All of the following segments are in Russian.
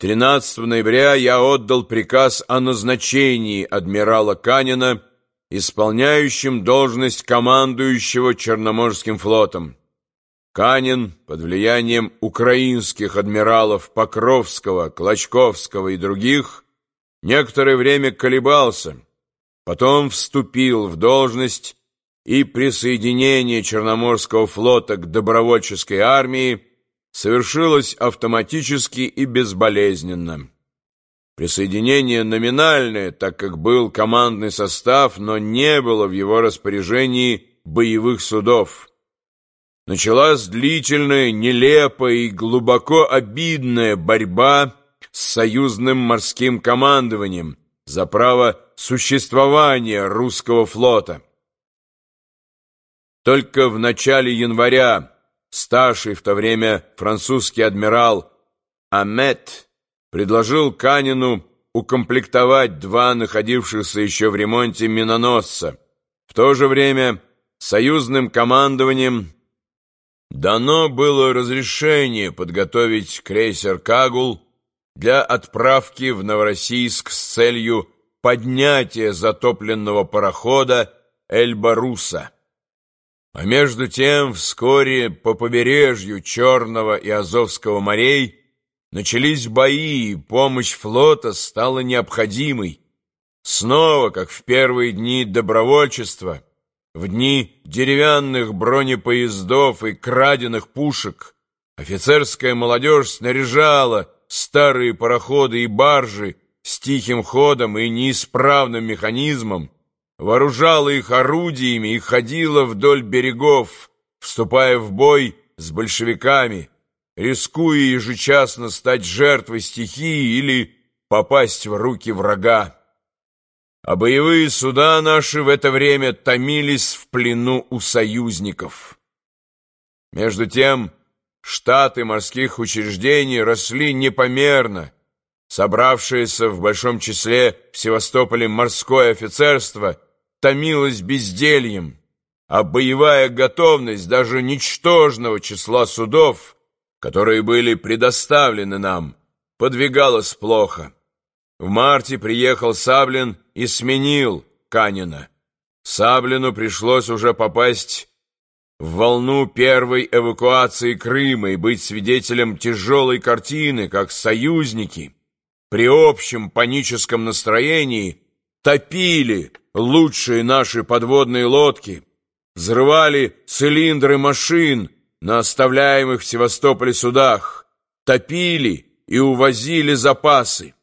13 ноября я отдал приказ о назначении адмирала Канина исполняющим должность командующего Черноморским флотом. Канин под влиянием украинских адмиралов Покровского, Клочковского и других некоторое время колебался, потом вступил в должность и присоединение Черноморского флота к добровольческой армии совершилось автоматически и безболезненно. Присоединение номинальное, так как был командный состав, но не было в его распоряжении боевых судов. Началась длительная, нелепая и глубоко обидная борьба с союзным морским командованием за право существования русского флота. Только в начале января старший в то время французский адмирал Амет предложил Канину укомплектовать два находившихся еще в ремонте миноносца. В то же время союзным командованием дано было разрешение подготовить крейсер «Кагул» для отправки в Новороссийск с целью поднятия затопленного парохода «Эльбаруса». А между тем вскоре по побережью Черного и Азовского морей начались бои, и помощь флота стала необходимой. Снова, как в первые дни добровольчества, в дни деревянных бронепоездов и краденных пушек, офицерская молодежь снаряжала старые пароходы и баржи с тихим ходом и неисправным механизмом, вооружала их орудиями и ходила вдоль берегов, вступая в бой с большевиками, рискуя ежечасно стать жертвой стихии или попасть в руки врага. А боевые суда наши в это время томились в плену у союзников. Между тем, штаты морских учреждений росли непомерно, собравшееся в большом числе в Севастополе морское офицерство – томилась бездельем, а боевая готовность даже ничтожного числа судов, которые были предоставлены нам, подвигалась плохо. В марте приехал Саблин и сменил Канина. Саблину пришлось уже попасть в волну первой эвакуации Крыма и быть свидетелем тяжелой картины, как союзники при общем паническом настроении топили лучшие наши подводные лодки, взрывали цилиндры машин на оставляемых в Севастополе судах, топили и увозили запасы.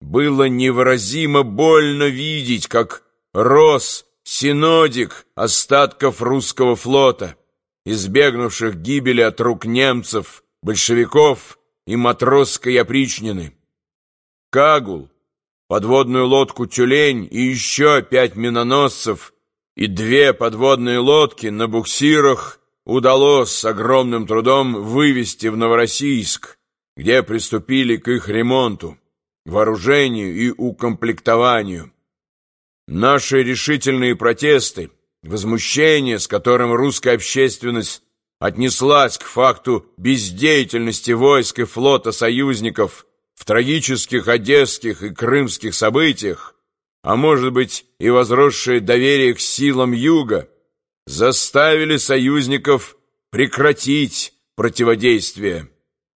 Было невыразимо больно видеть, как рос синодик остатков русского флота, избегнувших гибели от рук немцев, большевиков и матросской опричнины. Кагул, подводную лодку «Тюлень» и еще пять миноносцев и две подводные лодки на буксирах удалось с огромным трудом вывести в Новороссийск, где приступили к их ремонту, вооружению и укомплектованию. Наши решительные протесты, возмущение, с которым русская общественность отнеслась к факту бездеятельности войск и флота союзников – в трагических одесских и крымских событиях, а может быть и возросшее доверие к силам Юга, заставили союзников прекратить противодействие.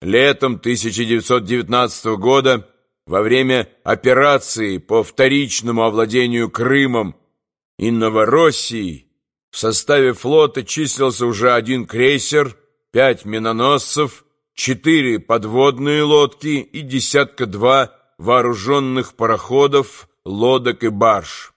Летом 1919 года во время операции по вторичному овладению Крымом и Новороссией в составе флота числился уже один крейсер, пять миноносцев, четыре подводные лодки и десятка-два вооруженных пароходов, лодок и барж.